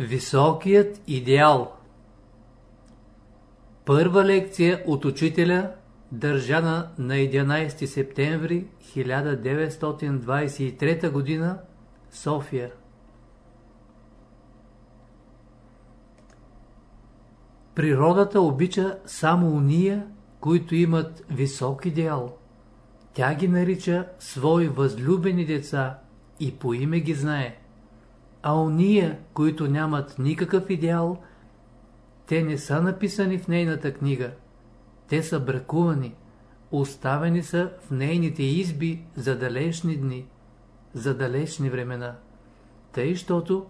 Високият идеал Първа лекция от учителя, държана на 11 септември 1923 г. София Природата обича само уния, които имат висок идеал. Тя ги нарича свои възлюбени деца и по име ги знае. А уния, които нямат никакъв идеал, те не са написани в нейната книга. Те са бракувани, оставени са в нейните изби за далечни дни, за далечни времена. Тъй, щото,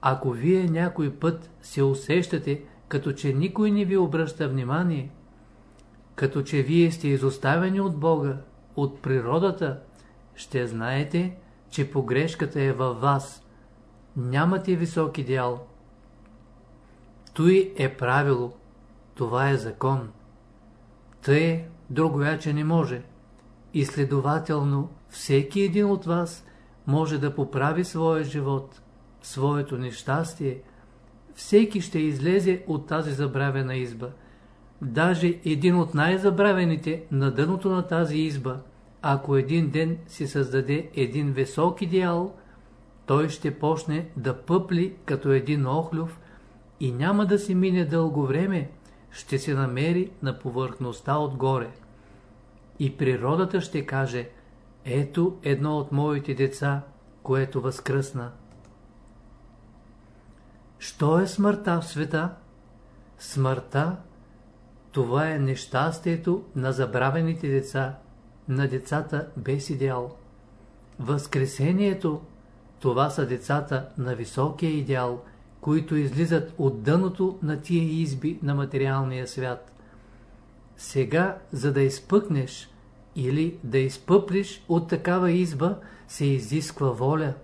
ако вие някой път се усещате, като че никой не ви обръща внимание, като че вие сте изоставени от Бога, от природата, ще знаете, че погрешката е във вас. Нямате висок идеал. Той е правило. Това е закон. Тъй другояче не може. И следователно, всеки един от вас може да поправи своя живот, своето нещастие. Всеки ще излезе от тази забравена изба. Даже един от най-забравените на дъното на тази изба, ако един ден си създаде един висок идеал, той ще почне да пъпли като един охлюв и няма да си мине дълго време, ще се намери на повърхността отгоре. И природата ще каже, ето едно от моите деца, което възкръсна. Що е смъртта в света? Смъртта това е нещастието на забравените деца, на децата без идеал. Възкресението, това са децата на високия идеал, които излизат от дъното на тия изби на материалния свят. Сега, за да изпъкнеш или да изпъплиш от такава изба, се изисква воля.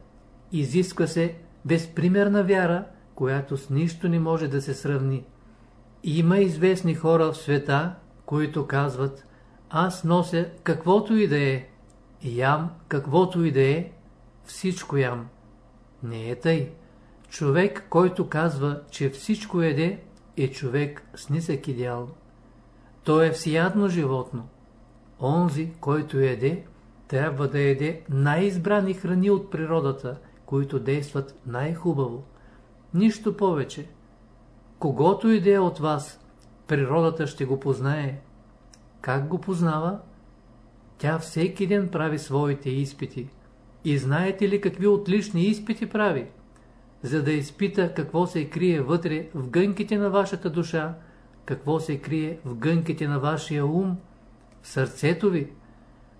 Изисква се безпримерна вяра, която с нищо не може да се сравни. Има известни хора в света, които казват аз нося каквото и да е, ям каквото и да е, всичко ям. Не е тъй. Човек, който казва, че всичко еде, е човек с нисък идеал. Той е всеядно животно. Онзи, който еде, трябва да еде най-избрани храни от природата, които действат най-хубаво. Нищо повече. Когото иде от вас, природата ще го познае. Как го познава? Тя всеки ден прави своите изпити. И знаете ли какви отлични изпити прави? За да изпита какво се крие вътре в гънките на вашата душа, какво се крие в гънките на вашия ум, в сърцето ви,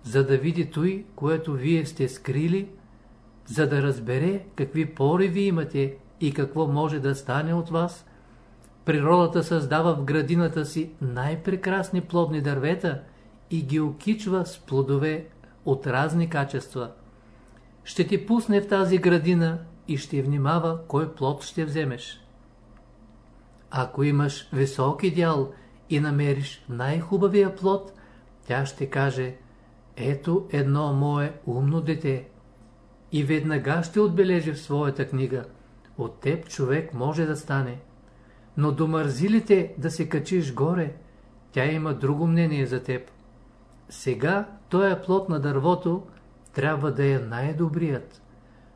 за да види той, което вие сте скрили, за да разбере какви пориви имате и какво може да стане от вас – Природата създава в градината си най-прекрасни плодни дървета и ги окичва с плодове от разни качества. Ще ти пусне в тази градина и ще внимава кой плод ще вземеш. Ако имаш висок идеал и намериш най-хубавия плод, тя ще каже ето едно мое умно дете. И веднага ще отбележи в своята книга. От теб човек може да стане но до мързилите да се качиш горе, тя има друго мнение за теб. Сега този плод на дървото трябва да е най-добрият.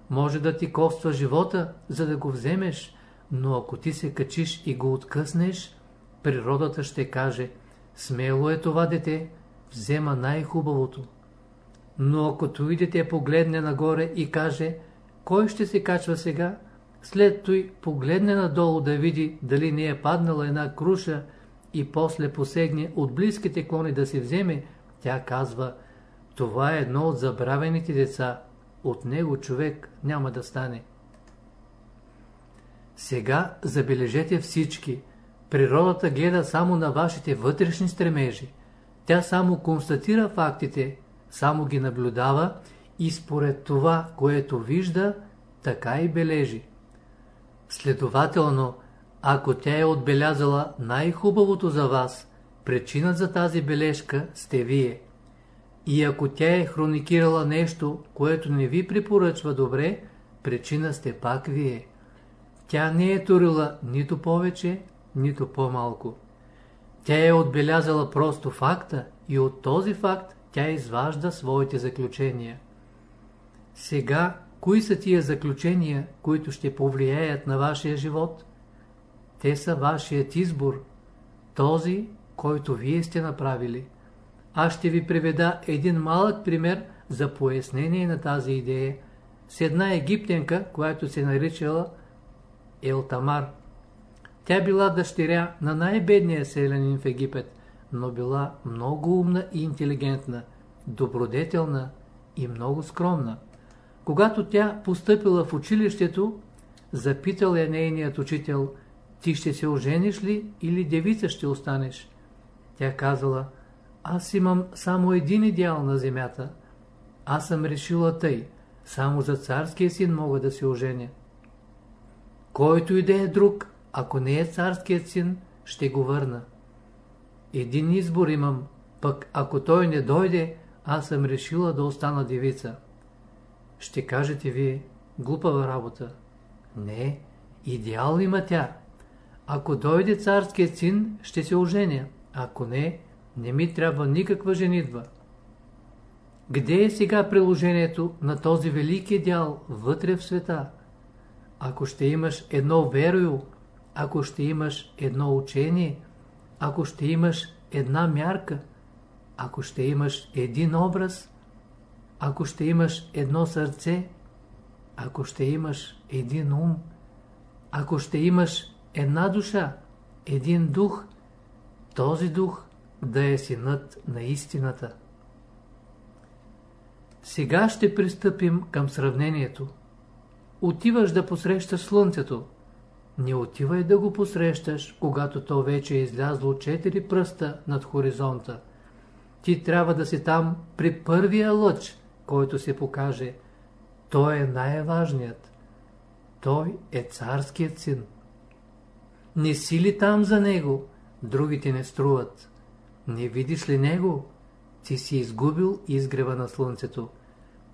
Може да ти коства живота, за да го вземеш, но ако ти се качиш и го откъснеш, природата ще каже, смело е това дете, взема най-хубавото. Но ако той дете погледне нагоре и каже, кой ще се качва сега, след той погледне надолу да види дали не е паднала една круша и после посегне от близките клони да се вземе, тя казва, това е едно от забравените деца, от него човек няма да стане. Сега забележете всички, природата гледа само на вашите вътрешни стремежи. Тя само констатира фактите, само ги наблюдава и според това, което вижда, така и бележи. Следователно, ако тя е отбелязала най-хубавото за вас, причина за тази бележка сте вие. И ако тя е хроникирала нещо, което не ви препоръчва добре, причина сте пак вие. тя не е турила нито повече, нито по-малко. Тя е отбелязала просто факта и от този факт тя изважда своите заключения. Сега, кои са тия заключения, които ще повлияят на вашия живот? Те са вашият избор, този, който вие сте направили. Аз ще ви приведа един малък пример за пояснение на тази идея с една египтянка, която се наричала Елтамар. Тя била дъщеря на най-бедния селянин в Египет, но била много умна и интелигентна, добродетелна и много скромна. Когато тя постъпила в училището, запитал я нейният учител, ти ще се ожениш ли или девица ще останеш? Тя казала, аз имам само един идеал на земята. Аз съм решила тъй, само за царския син мога да се оженя. Който и да е друг, ако не е царският син, ще го върна. Един избор имам, пък ако той не дойде, аз съм решила да остана девица. Ще кажете ви, глупава работа. Не, идеал има тя. Ако дойде царският син, ще се оженя. Ако не, не ми трябва никаква женитва. Где е сега приложението на този велик идеал вътре в света? Ако ще имаш едно верою, ако ще имаш едно учение, ако ще имаш една мярка, ако ще имаш един образ, ако ще имаш едно сърце, ако ще имаш един ум, ако ще имаш една душа, един дух, този дух да е синът на истината. Сега ще пристъпим към сравнението. Отиваш да посрещаш слънцето. Не отивай да го посрещаш, когато то вече е излязло четири пръста над хоризонта. Ти трябва да си там при първия лъч, който се покаже. Той е най-важният. Той е царският син. Не си ли там за него, другите не струват. Не видиш ли него, ти си изгубил изгрева на слънцето.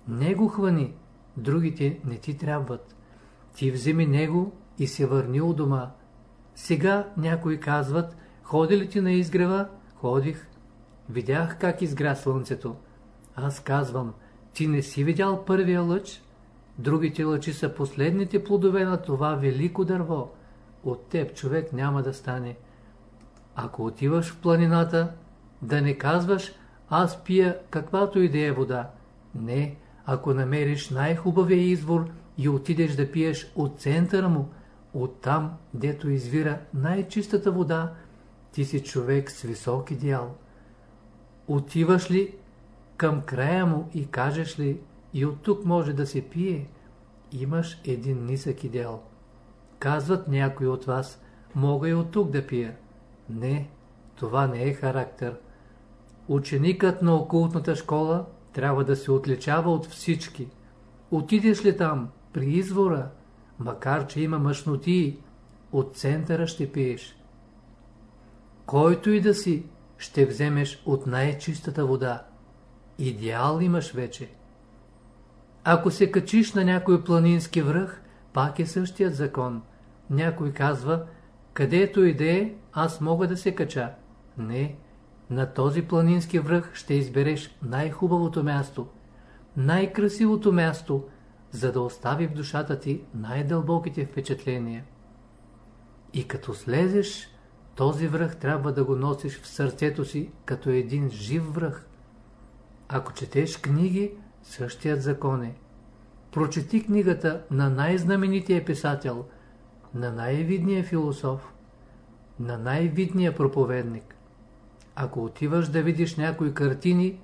Него хвани, другите не ти трябват. Ти вземи него и се върни у дома. Сега някои казват, ходи ли ти на изгрева? Ходих. Видях как изгря слънцето. Аз казвам, ти не си видял първия лъч? Другите лъчи са последните плодове на това велико дърво. От теб човек няма да стане. Ако отиваш в планината, да не казваш, аз пия каквато и да е вода. Не, ако намериш най-хубавия извор и отидеш да пиеш от центъра му, оттам, дето извира най-чистата вода, ти си човек с висок идеал. Отиваш ли към края му и кажеш ли, и от тук може да се пие, имаш един нисък идеал. Казват някои от вас, мога и от тук да пия. Не, това не е характер. Ученикът на окултната школа трябва да се отличава от всички. Отидеш ли там, при извора, макар че има мъжноти, от центъра ще пиеш. Който и да си, ще вземеш от най-чистата вода. Идеал имаш вече. Ако се качиш на някой планински връх, пак е същият закон. Някой казва, където и да е, аз мога да се кача. Не, на този планински връх ще избереш най-хубавото място, най-красивото място, за да остави в душата ти най-дълбоките впечатления. И като слезеш, този връх трябва да го носиш в сърцето си като един жив връх. Ако четеш книги, същият закон е. Прочети книгата на най-знаменития писател, на най-видния философ, на най-видния проповедник. Ако отиваш да видиш някои картини,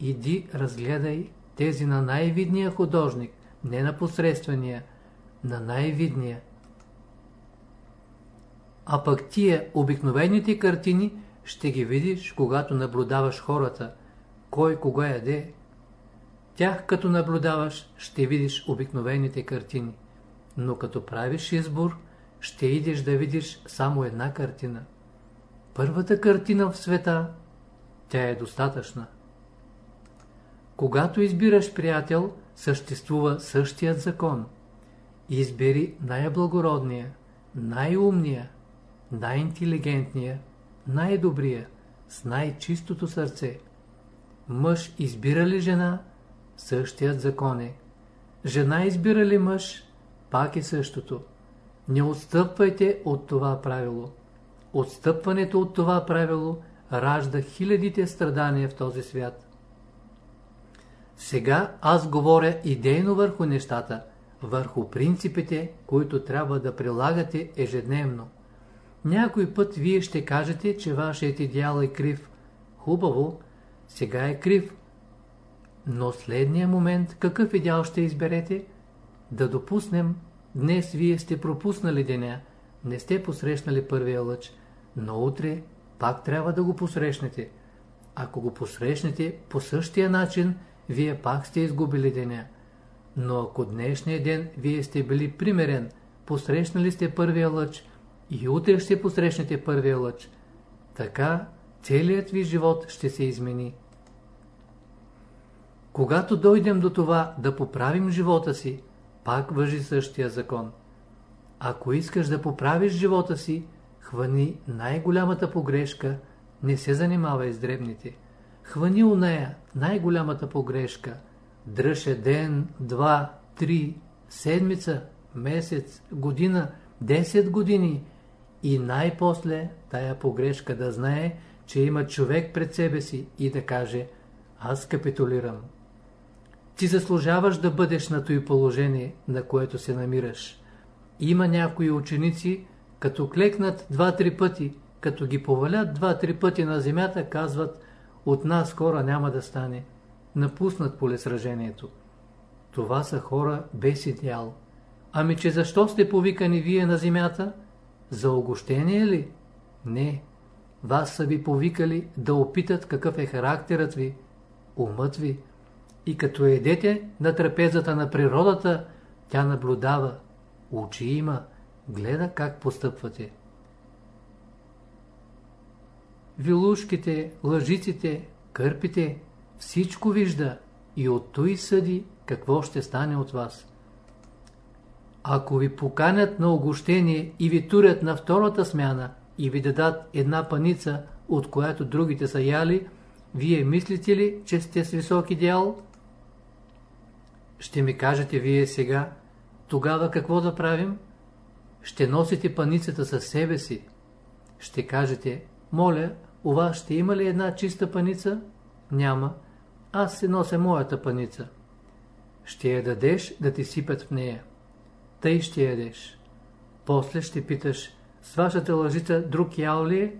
иди разгледай тези на най-видния художник, не на посредствения, на най-видния. А пък тия обикновените картини ще ги видиш, когато наблюдаваш хората, кой кога яде. Тях като наблюдаваш, ще видиш обикновените картини. Но като правиш избор, ще идеш да видиш само една картина. Първата картина в света, тя е достатъчна. Когато избираш приятел, съществува същият закон. избери най-благородния, най-умния, най-интелигентния, най-добрия, с най-чистото сърце. Мъж избира ли жена, същият закон е. Жена избира ли мъж, пак е същото. Не отстъпвайте от това правило. Отстъпването от това правило ражда хилядите страдания в този свят. Сега аз говоря идейно върху нещата, върху принципите, които трябва да прилагате ежедневно. Някой път вие ще кажете, че вашият идеал е крив. Хубаво, сега е крив. Но следния момент какъв идеал ще изберете? Да допуснем, днес вие сте пропуснали деня, не сте посрещнали първия лъч, но утре пак трябва да го посрещнете. Ако го посрещнете по същия начин, вие пак сте изгубили деня. Но ако днешния ден вие сте били примерен, посрещнали сте първия лъч и утре ще посрещнете първия лъч, така целият ви живот ще се измени. Когато дойдем до това да поправим живота си, пак въжи същия закон. Ако искаш да поправиш живота си, хвани най-голямата погрешка, не се занимавай с дребните. Хвани у нея най-голямата погрешка. Дръже ден, два, три, седмица, месец, година, 10 години и най-после тая погрешка да знае, че има човек пред себе си и да каже аз капитулирам. Ти заслужаваш да бъдеш на той положение, на което се намираш. Има някои ученици, като клекнат два-три пъти, като ги повалят два-три пъти на земята, казват от нас хора няма да стане. Напуснат полесражението. Това са хора без идеал. Ами че защо сте повикани вие на земята? За огощение ли? Не. Вас са ви повикали да опитат какъв е характерът ви, умът ви. И като едете на трапезата на природата, тя наблюдава, очи има, гледа как постъпвате. Вилушките, лъжиците, кърпите, всичко вижда и от той съди какво ще стане от вас. Ако ви поканят на огощение и ви турят на втората смяна и ви дадат една паница, от която другите са яли, вие мислите ли, че сте с висок идеал? Ще ми кажете вие сега, тогава какво да правим? Ще носите паницата със себе си. Ще кажете, моля, у вас ще има ли една чиста паница? Няма. Аз се нося моята паница. Ще я дадеш да ти сипят в нея. Тъй ще ядеш. После ще питаш, с вашата лъжица друг ял ли е?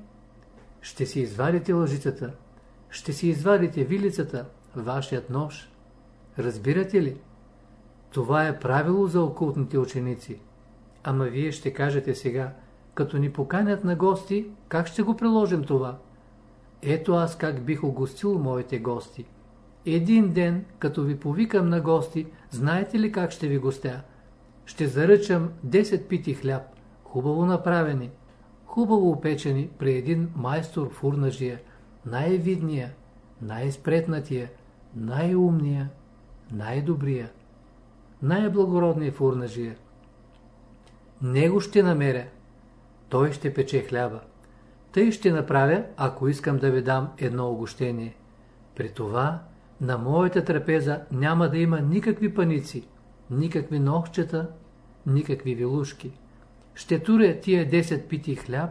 Ще си извадите лъжицата. Ще си извадите вилицата, вашият нож. Разбирате ли? Това е правило за окултните ученици. Ама вие ще кажете сега, като ни поканят на гости, как ще го приложим това? Ето аз как бих огостил моите гости. Един ден, като ви повикам на гости, знаете ли как ще ви гостя? Ще заръчам 10 пити хляб, хубаво направени, хубаво опечени при един майстор фурнажия, най-видния, най-спретнатия, най-умния, най-добрия, най-благородния фурнажия. Него ще намеря. Той ще пече хляба. Тъй ще направя, ако искам да ви дам едно огощение. При това, на моята трапеза няма да има никакви паници, никакви ногчета, никакви вилушки. Ще туря тия 10 пити хляб,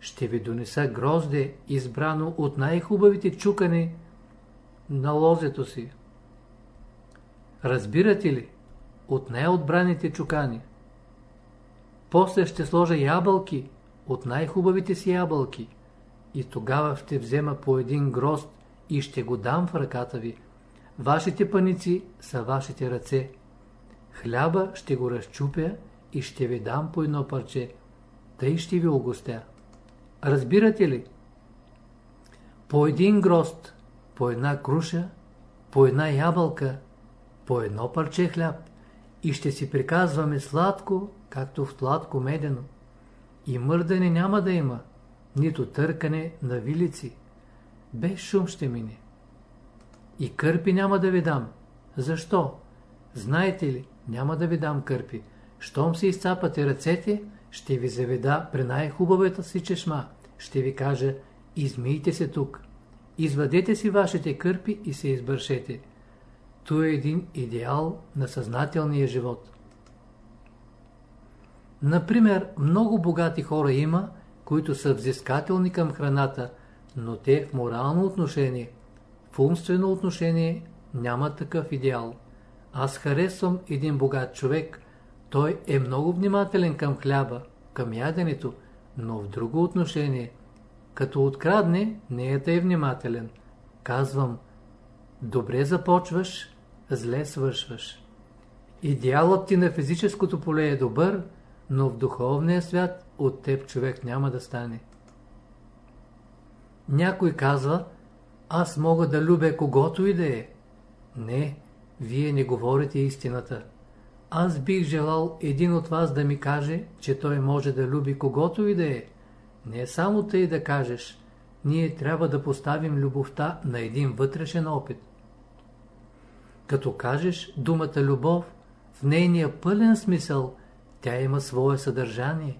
ще ви донеса грозде, избрано от най-хубавите чукани на лозето си. Разбирате ли? От най-отбраните чукани. После ще сложа ябълки, от най-хубавите си ябълки и тогава ще взема по един грозд и ще го дам в ръката ви. Вашите паници са вашите ръце. Хляба ще го разчупя и ще ви дам по едно парче. Тъй ще ви огостя. Разбирате ли? По един грозд, по една круша, по една ябълка, по едно парче хляб и ще си приказваме сладко, както в сладко медено. И мърдане няма да има, нито търкане на вилици. Без шум ще мине. И кърпи няма да ви дам. Защо? Знаете ли, няма да ви дам кърпи. щом си изцапате ръцете, ще ви заведа при най-хубавата си чешма. Ще ви кажа, измийте се тук. Извадете си вашите кърпи и се избършете. То е един идеал на съзнателния живот. Например, много богати хора има, които са взискателни към храната, но те в морално отношение, в умствено отношение няма такъв идеал. Аз харесвам един богат човек, той е много внимателен към хляба, към яденето, но в друго отношение, като открадне, не е тъй внимателен. Казвам, добре започваш, зле свършваш. Идеалът ти на физическото поле е добър, но в духовния свят от теб човек няма да стане. Някой казва, аз мога да любя когото и да е. Не, вие не говорите истината. Аз бих желал един от вас да ми каже, че той може да люби когото и да е. Не само тъй да кажеш. Ние трябва да поставим любовта на един вътрешен опит. Като кажеш думата любов, в нейния пълен смисъл, тя има свое съдържание.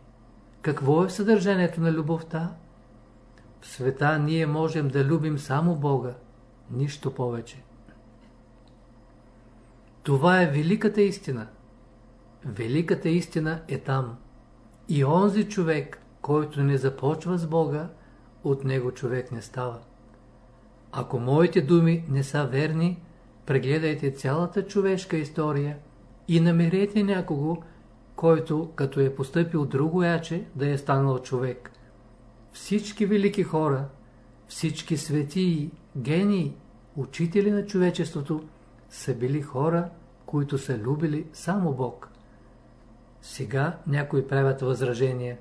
Какво е съдържанието на любовта? В света ние можем да любим само Бога, нищо повече. Това е великата истина. Великата истина е там. И онзи човек, който не започва с Бога, от него човек не става. Ако моите думи не са верни, прегледайте цялата човешка история и намерете някого, който, като е поступил друго яче, да е станал човек. Всички велики хора, всички светии, гении, учители на човечеството са били хора, които са любили само Бог. Сега някои правят възражение.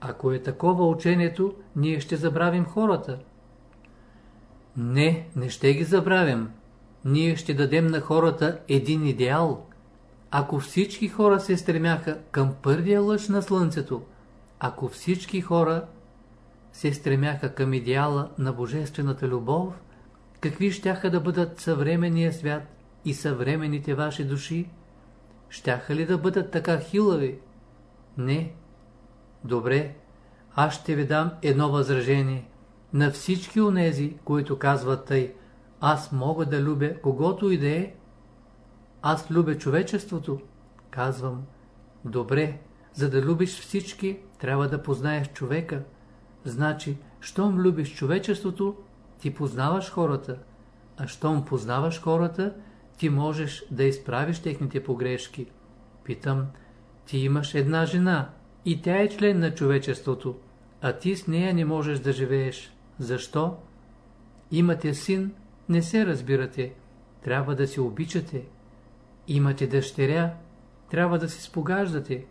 Ако е такова учението, ние ще забравим хората. Не, не ще ги забравим. Ние ще дадем на хората един идеал. Ако всички хора се стремяха към първия лъч на слънцето, ако всички хора се стремяха към идеала на божествената любов, какви щяха да бъдат съвременния свят и съвременните ваши души? Щяха ли да бъдат така хилави? Не. Добре, аз ще ви дам едно възражение. На всички онези, които казват тъй, аз мога да любя когото и да е, аз любя човечеството, казвам, добре, за да любиш всички, трябва да познаеш човека. Значи, щом любиш човечеството, ти познаваш хората, а щом познаваш хората, ти можеш да изправиш техните погрешки. Питам, ти имаш една жена и тя е член на човечеството, а ти с нея не можеш да живееш. Защо? Имате син, не се разбирате, трябва да се обичате. Имате дъщеря, трябва да се спогаждате.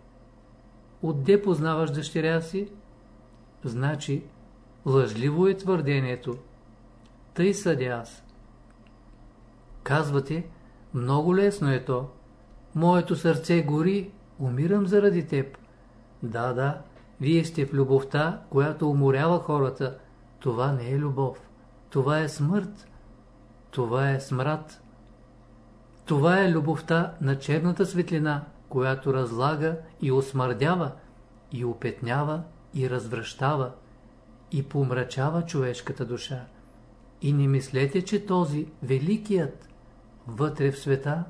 Отде познаваш дъщеря си? Значи, лъжливо е твърдението. Тъй съдя аз. Казвате, много лесно е то. Моето сърце гори, умирам заради теб. Да, да, вие сте в любовта, която уморява хората. Това не е любов. Това е смърт. Това е смрад. Това е любовта на черната светлина, която разлага и осмърдява, и опетнява, и развръщава, и помрачава човешката душа. И не мислете, че този великият вътре в света,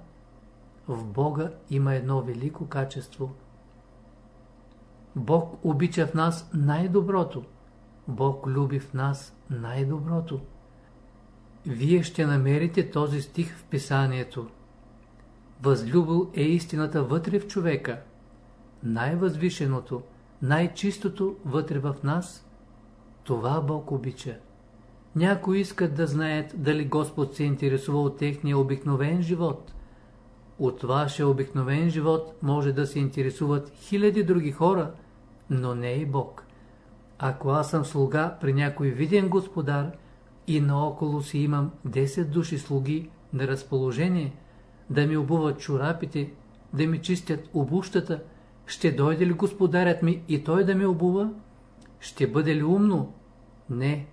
в Бога има едно велико качество. Бог обича в нас най-доброто. Бог люби в нас най-доброто. Вие ще намерите този стих в писанието. Възлюбил е истината вътре в човека. Най-възвишеното, най-чистото вътре в нас, това Бог обича. Някои искат да знаят дали Господ се интересува от техния обикновен живот. От вашия обикновен живот може да се интересуват хиляди други хора, но не и Бог. Ако аз съм слуга при някой виден господар и наоколо си имам 10 души слуги на разположение, да ми обуват чорапите, да ми чистят обущата, ще дойде ли господарят ми и той да ме обува? Ще бъде ли умно? Не.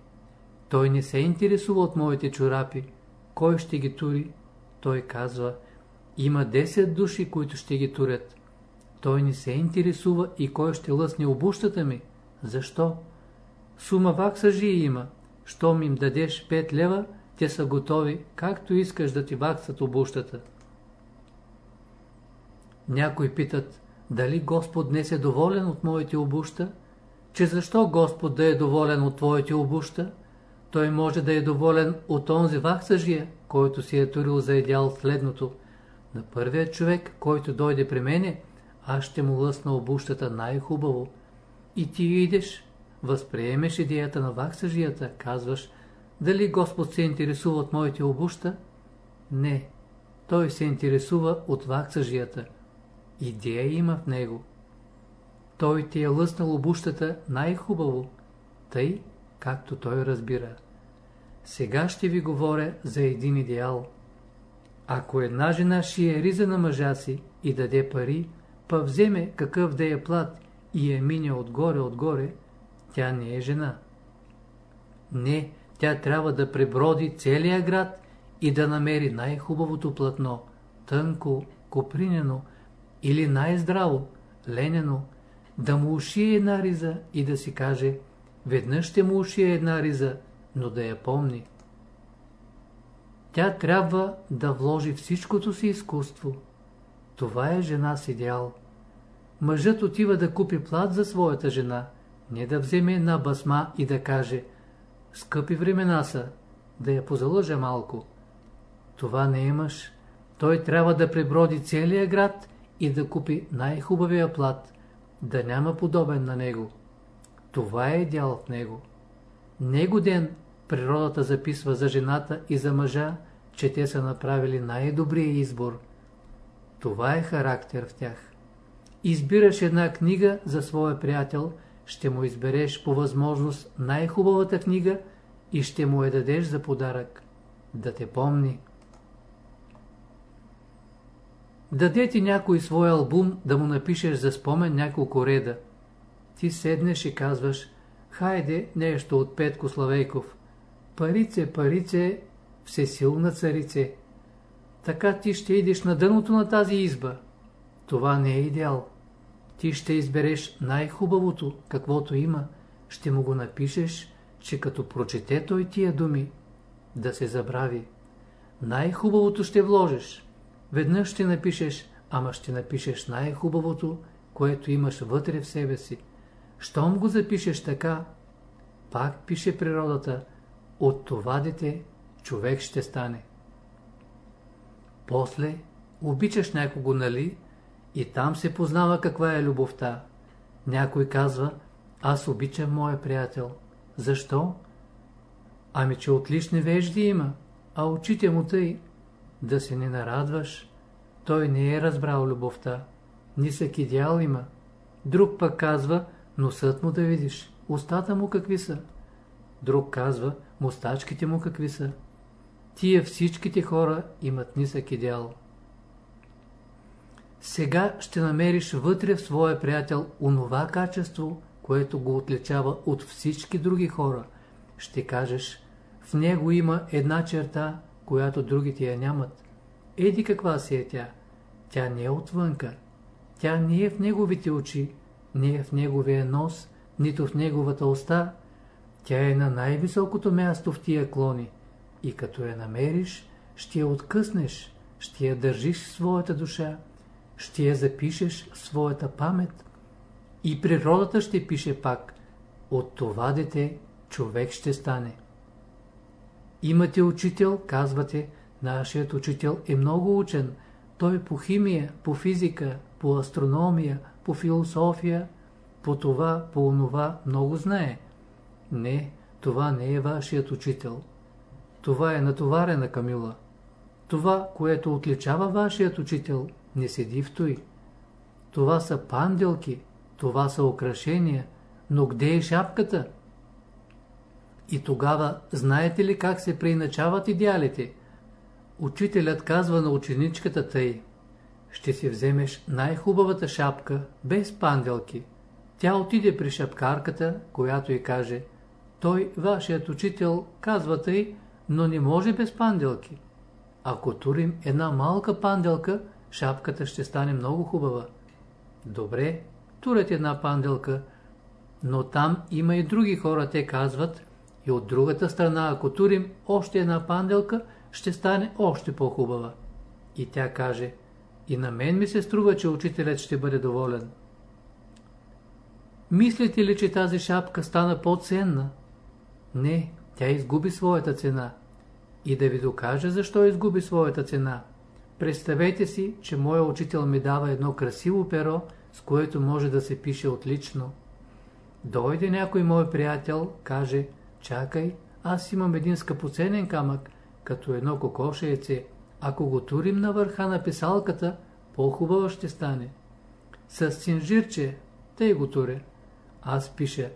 Той не се интересува от моите чорапи. Кой ще ги тури? Той казва, има 10 души, които ще ги турят. той не се интересува и кой ще лъсне обущата ми. Защо? Сума ваксажи има. Щом им дадеш 5 лева, те са готови, както искаш да ти ваксат обущата. Някои питат, дали Господ днес е доволен от моите обуща? Че защо Господ да е доволен от твоите обуща? Той може да е доволен от онзи вахсажия, който си е турил за идеал следното. На първия човек, който дойде при мене, аз ще му лъсна обущата най-хубаво. И ти идеш, възприемеш идеята на вахсажията, казваш, дали Господ се интересува от моите обуща? Не, той се интересува от вахсажията. Идея има в него. Той ти е лъснал обущата най-хубаво, тъй, както той разбира. Сега ще ви говоря за един идеал. Ако една жена шие риза на мъжа си и даде пари, па вземе какъв да е плат и е мине отгоре-отгоре, тя не е жена. Не, тя трябва да преброди целия град и да намери най-хубавото платно, тънко, копринено или най-здраво, ленено, да му ушие една риза и да си каже, веднъж ще му ушие една риза, но да я помни. Тя трябва да вложи всичкото си изкуство. Това е жена с идеал. Мъжът отива да купи плат за своята жена, не да вземе една басма и да каже «Скъпи времена са», да я позалъжа малко. Това не е мъж. Той трябва да преброди целия град и да купи най-хубавия плат, да няма подобен на него. Това е идеал в него. Него ден природата записва за жената и за мъжа, че те са направили най-добрия избор. Това е характер в тях. Избираш една книга за своя приятел, ще му избереш по възможност най-хубавата книга и ще му я дадеш за подарък. Да те помни. Даде ти някой свой албум да му напишеш за спомен няколко реда. Ти седнеш и казваш, хайде нещо от Петко Славейков. Парице, парице, всесилна царице. Така ти ще идеш на дъното на тази изба. Това не е идеал. Ти ще избереш най-хубавото, каквото има, ще му го напишеш, че като прочете той тия думи, да се забрави. Най-хубавото ще вложиш. Веднъж ще напишеш, ама ще напишеш най-хубавото, което имаш вътре в себе си. Щом го запишеш така, пак пише природата, от това дете човек ще стане. После обичаш някого, нали? И там се познава каква е любовта. Някой казва, аз обичам моя приятел. Защо? Ами, че отлични вежди има, а очите му тъй. Да се не нарадваш. Той не е разбрал любовта. Нисък идеал има. Друг пък казва, носът му да видиш, устата му какви са. Друг казва, мустачките му какви са. Тия всичките хора имат нисък идеал. Сега ще намериш вътре в своя приятел онова качество, което го отличава от всички други хора. Ще кажеш, в него има една черта, която другите я нямат. Еди каква си е тя. Тя не е отвънка. Тя не е в неговите очи, не е в неговия нос, нито в неговата уста. Тя е на най-високото място в тия клони. И като я намериш, ще я откъснеш, ще я държиш в своята душа, ще я запишеш в своята памет. И природата ще пише пак, от това дете човек ще стане. Имате учител, казвате, нашият учител е много учен, той по химия, по физика, по астрономия, по философия, по това, по онова много знае. Не, това не е вашият учител. Това е натоварена камила. Това, което отличава вашият учител, не седи в той. Това са панделки, това са украшения, но къде е шапката? И тогава, знаете ли как се преиначават идеалите? Учителят казва на ученичката тъй. Ще си вземеш най-хубавата шапка, без панделки. Тя отиде при шапкарката, която й каже, той, вашият учител, казва тъй, но не може без панделки. Ако турим една малка панделка, шапката ще стане много хубава. Добре, турят една панделка, но там има и други хора, те казват, и от другата страна, ако турим още една панделка, ще стане още по-хубава. И тя каже, и на мен ми се струва, че учителят ще бъде доволен. Мислите ли, че тази шапка стана по-ценна? Не, тя изгуби своята цена. И да ви докажа защо изгуби своята цена. Представете си, че моя учител ми дава едно красиво перо, с което може да се пише отлично. Дойде някой мой приятел, каже, чакай, аз имам един скъпоценен камък, като едно кокошееце. Ако го турим на върха на писалката, по-хубаво ще стане. С цинжирче, тъй го туре. Аз пиша.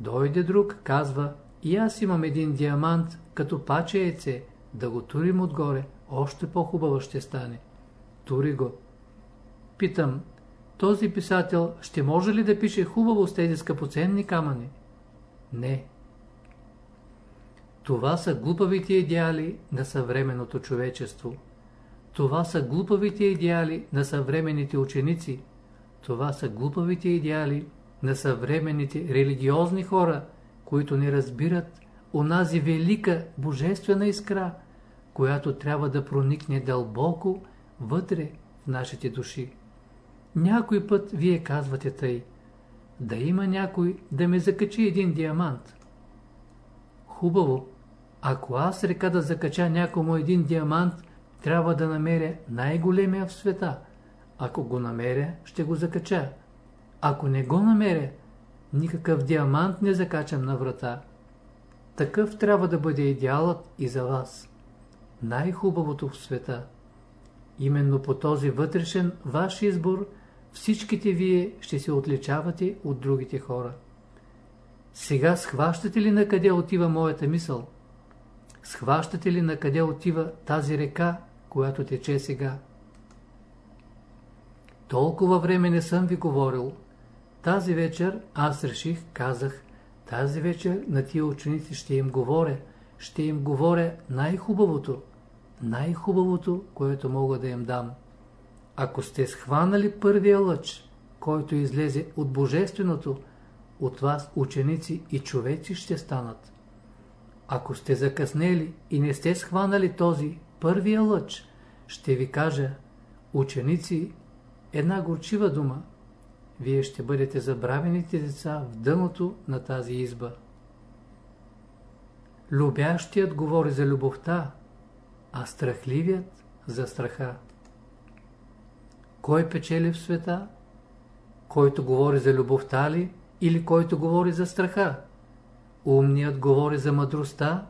Дойде друг, казва, и аз имам един диамант, като паче яйце, да го турим отгоре, още по-хубаво ще стане. Тури го. Питам, този писател ще може ли да пише хубаво с тези скъпоценни камъни? Не. Това са глупавите идеали на съвременното човечество. Това са глупавите идеали на съвременните ученици. Това са глупавите идеали на съвременните религиозни хора, които не разбират онази велика божествена искра, която трябва да проникне дълбоко вътре в нашите души. Някой път вие казвате тъй, да има някой да ме закачи един диамант. Хубаво, ако аз река да закача някому един диамант, трябва да намеря най-големия в света. Ако го намеря, ще го закача. Ако не го намеря, никакъв диамант не закачам на врата. Такъв трябва да бъде идеалът и за вас. Най-хубавото в света. Именно по този вътрешен ваш избор всичките вие ще се отличавате от другите хора. Сега схващате ли на къде отива моята мисъл? Схващате ли на къде отива тази река, която тече сега? Толкова време не съм ви говорил, тази вечер аз реших, казах, тази вечер на тия ученици ще им говоря, ще им говоря най-хубавото, най-хубавото, което мога да им дам. Ако сте схванали първия лъч, който излезе от Божественото, от вас ученици и човеци ще станат. Ако сте закъснели и не сте схванали този първия лъч, ще ви кажа, ученици, една горчива дума, вие ще бъдете забравените деца в дъното на тази изба. Любящият говори за любовта, а страхливият за страха. Кой печели в света? Който говори за любовта ли или който говори за страха? Умният говори за мъдростта,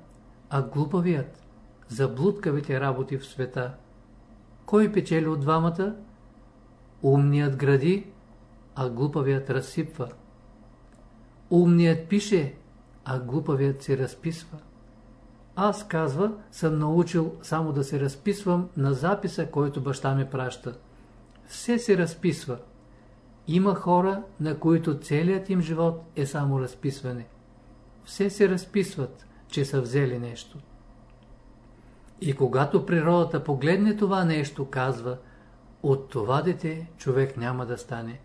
а глупавият за блудкавите работи в света. Кой печели от двамата? Умният гради, а глупавият разсипва. Умният пише, а глупавият се разписва. Аз, казва, съм научил само да се разписвам на записа, който баща ми праща. Все се разписва. Има хора, на които целият им живот е само разписване. Все се разписват, че са взели нещо. И когато природата погледне това нещо, казва, от това дете човек няма да стане.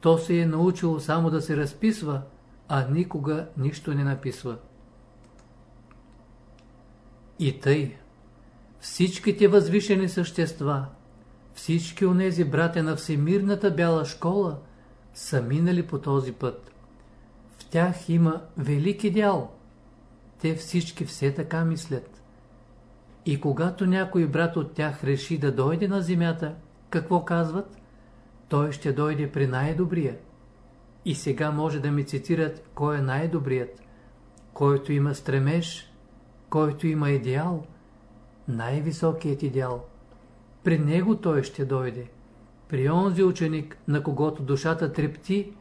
То се е научило само да се разписва, а никога нищо не написва. И тъй, всичките възвишени същества, всички онези братя на Всемирната бяла школа са минали по този път. Тях има велики дял. Те всички все така мислят. И когато някой брат от тях реши да дойде на земята, какво казват? той ще дойде при най-добрия. И сега може да ми цитират кой е най-добрият, който има стремеж, който има идеал, най-високият идеал. При него той ще дойде. При онзи ученик, на когото душата трепти,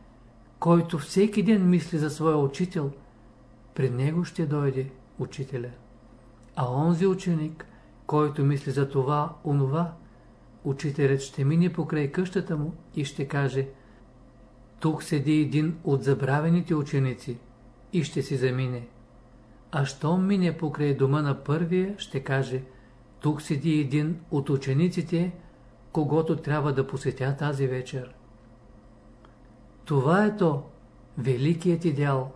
който всеки ден мисли за своя учител, при него ще дойде учителя. А онзи ученик, който мисли за това, онова, учителят ще мине покрай къщата му и ще каже Тук седи един от забравените ученици и ще си замине. А щом мине покрай дома на първия, ще каже Тук седи един от учениците, когато трябва да посетя тази вечер. Това е то, великият идеал,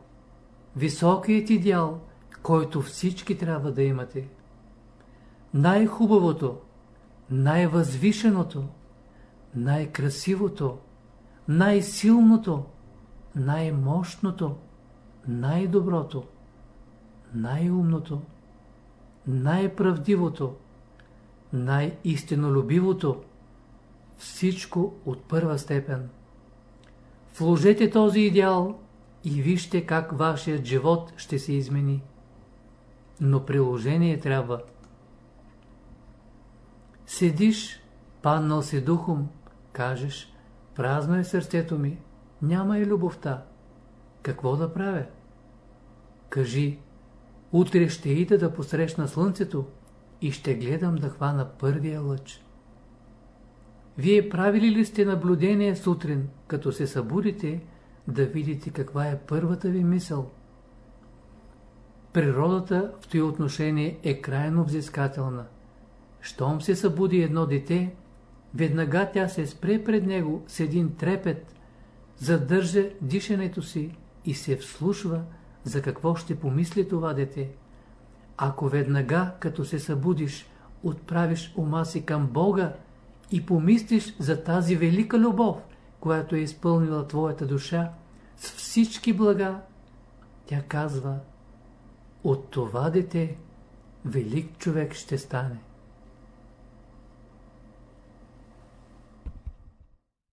високият идеал, който всички трябва да имате. Най-хубавото, най-възвишеното, най-красивото, най-силното, най-мощното, най-доброто, най-умното, най-правдивото, най-истинолюбивото, всичко от първа степен. Вложете този идеал и вижте как вашият живот ще се измени. Но приложение трябва. Седиш, паннал си духом, кажеш, празно е сърцето ми, няма и любовта. Какво да правя? Кажи, утре ще ида да посрещна слънцето и ще гледам да хвана първия лъч. Вие правили ли сте наблюдение сутрин, като се събудите, да видите каква е първата ви мисъл? Природата в този отношение е крайно взискателна. Щом се събуди едно дете, веднага тя се спре пред него с един трепет, задържа дишането си и се вслушва за какво ще помисли това дете. Ако веднага, като се събудиш, отправиш ума си към Бога и помислиш за тази велика любов, която е изпълнила твоята душа с всички блага, тя казва, от това дете велик човек ще стане.